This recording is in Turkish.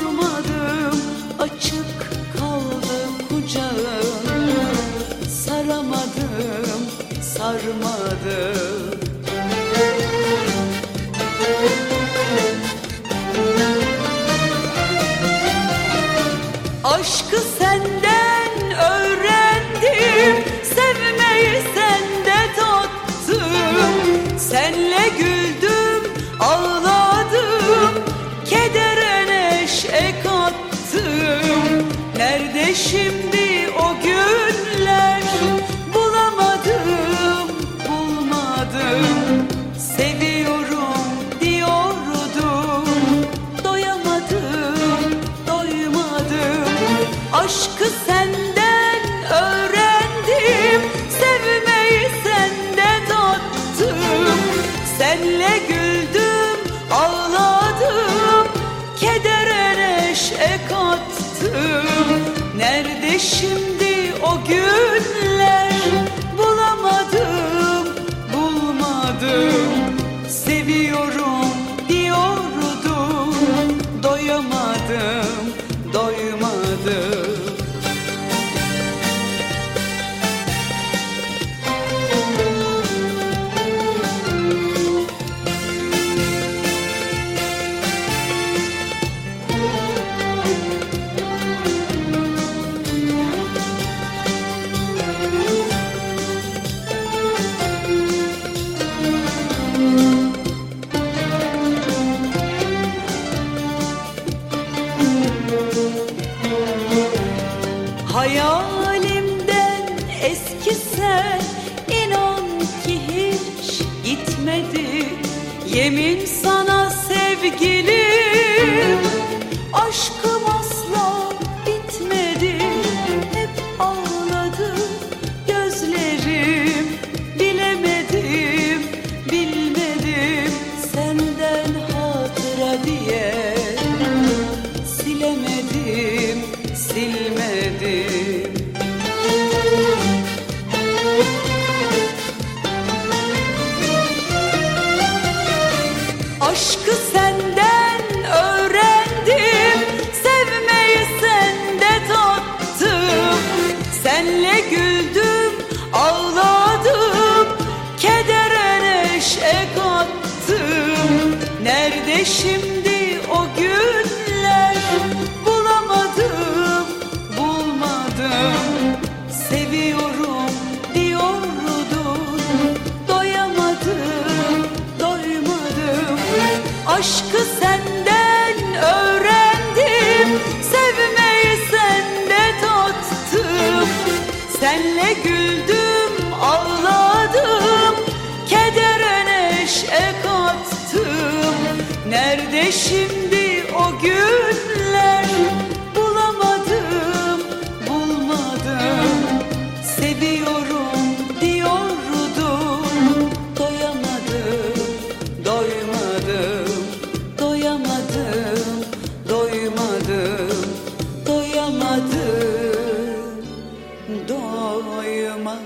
sormadım Açık kaldı kucağım. Saramadım, sarmadım. Aşkı senden öğrendim Sevmeyi şimdi o günler Bulamadım, bulmadım. Seviyorum diyordum Doyamadım, doymadım. Aşkı senden öğrendim Sevmeyi sende tattım Senle güldüm, ağladım Kedere neşe kattım Nerede şimdi o günler? Bulamadım, bulmadım. Seviyorum Hayalimden eski sen inan ki hiç gitmedi. Yemin sana sevgilim Ne şimdi o günler bulamadım, bulmadım. Seviyorum diyordun, doyamadım, doymadım. Aşkı senden öğrendim, sevmeyi sende tattım Senle güldüm Nerede şimdi o günler bulamadım bulmadım. Seviyorum diyordum doyamadım doymadım. Doyamadım doymadım doyamadım doymadım.